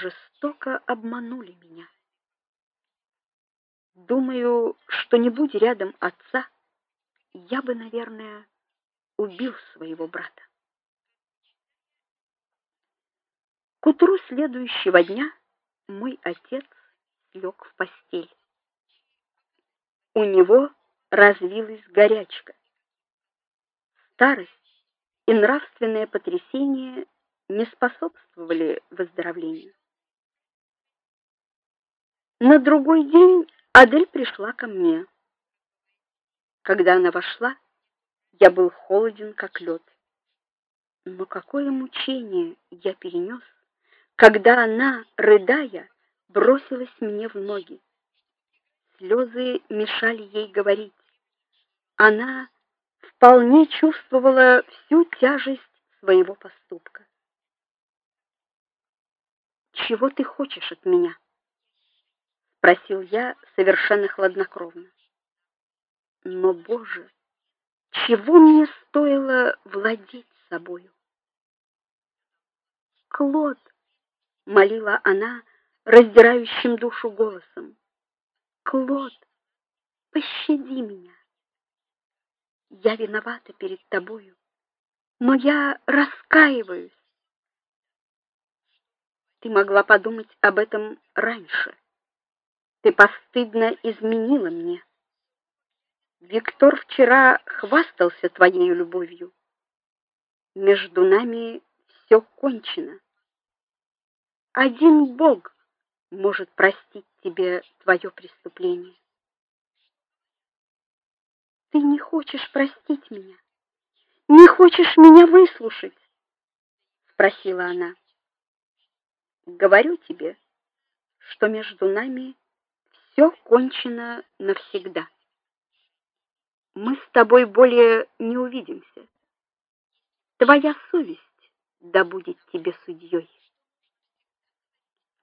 жестоко обманули меня. Думаю, что не будь рядом отца, я бы, наверное, убил своего брата. К утру следующего дня мой отец лег в постель. У него развилась горячка. Старость и нравственное потрясение не способствовали выздоровлению. На другой день Адель пришла ко мне. Когда она вошла, я был холоден как лед. Но какое мучение я перенес, когда она, рыдая, бросилась мне в ноги. Слезы мешали ей говорить. Она вполне чувствовала всю тяжесть своего поступка. Чего ты хочешь от меня? Спросил я совершенно хладнокровно. Но, Боже, чего мне стоило владеть собою? Клод, молила она раздирающим душу голосом. Клод, пощади меня. Я виновата перед тобою, но я раскаиваюсь. Ты могла подумать об этом раньше. Ты постыдно изменила мне. Виктор вчера хвастался твоей любовью. Между нами все кончено. Один Бог может простить тебе твое преступление. Ты не хочешь простить меня? Не хочешь меня выслушать? спросила она. Говорю тебе, что между нами все кончено навсегда. Мы с тобой более не увидимся. Твоя совесть да будет тебе судьей.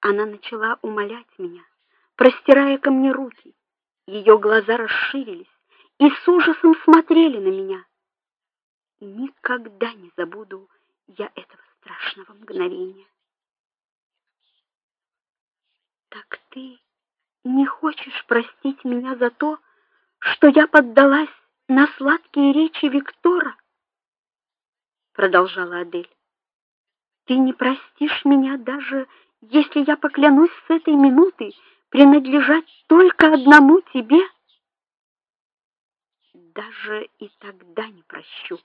Она начала умолять меня, простирая ко мне руки. Ее глаза расширились и с ужасом смотрели на меня. Никогда не забуду я этого страшного мгновения. Так ты не хочешь простить меня за то, что я поддалась на сладкие речи Виктора? продолжала Адель. Ты не простишь меня даже если я поклянусь с этой минуты принадлежать только одному тебе? Даже и тогда не прощу.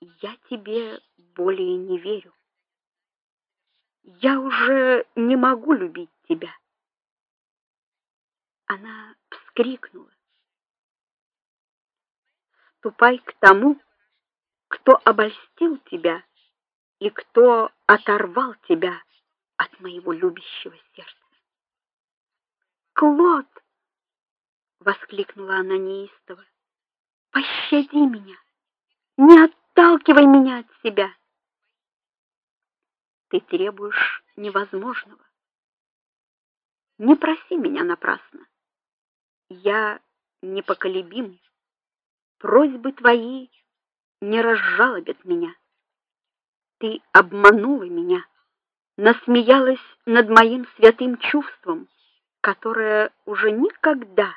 Я тебе более не верю. Я уже не могу любить тебя. Она вскрикнула. Ступай к тому, кто обольстил тебя и кто оторвал тебя от моего любящего сердца. Клод, воскликнула она неистово. Пощади меня. Не отталкивай меня от себя. Ты требуешь невозможного. Не проси меня напрасно. Я непоколебим. Просьбы твои не разжалобят меня. Ты обманула меня, насмеялась над моим святым чувством, которое уже никогда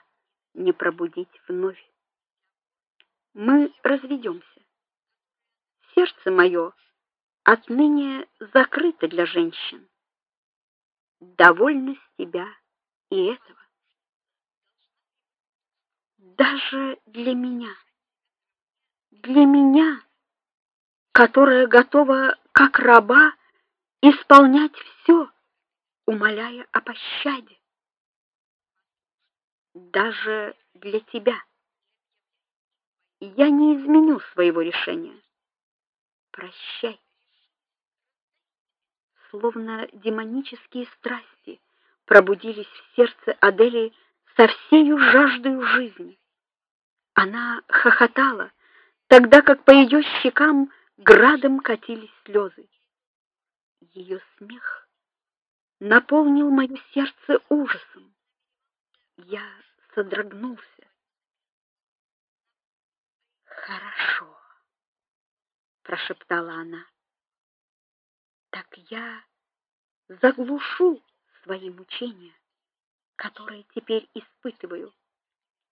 не пробудить вновь. Мы разведемся. Сердце мое отныне закрыто для женщин. Довольно с тебя и этого. Даже для меня. Для меня которая готова как раба исполнять все, умоляя о пощаде. Даже для тебя. Я не изменю своего решения. Прощай. Словно демонические страсти пробудились в сердце Адели со всей жаждой жизни. Она хохотала, тогда как по ее щекам градом катились слезы. Ее смех наполнил мое сердце ужасом. Я содрогнулся. Хорошо, прошептала она. Так я заглушу свои мучения, которые теперь испытываю.